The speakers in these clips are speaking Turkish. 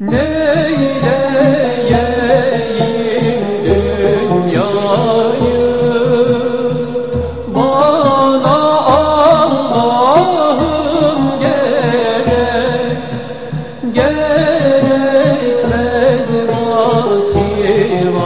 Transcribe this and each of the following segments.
Neyleyeyim dünyayı Bana Allah'ım gerek Gerekmez masivayı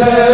Yeah.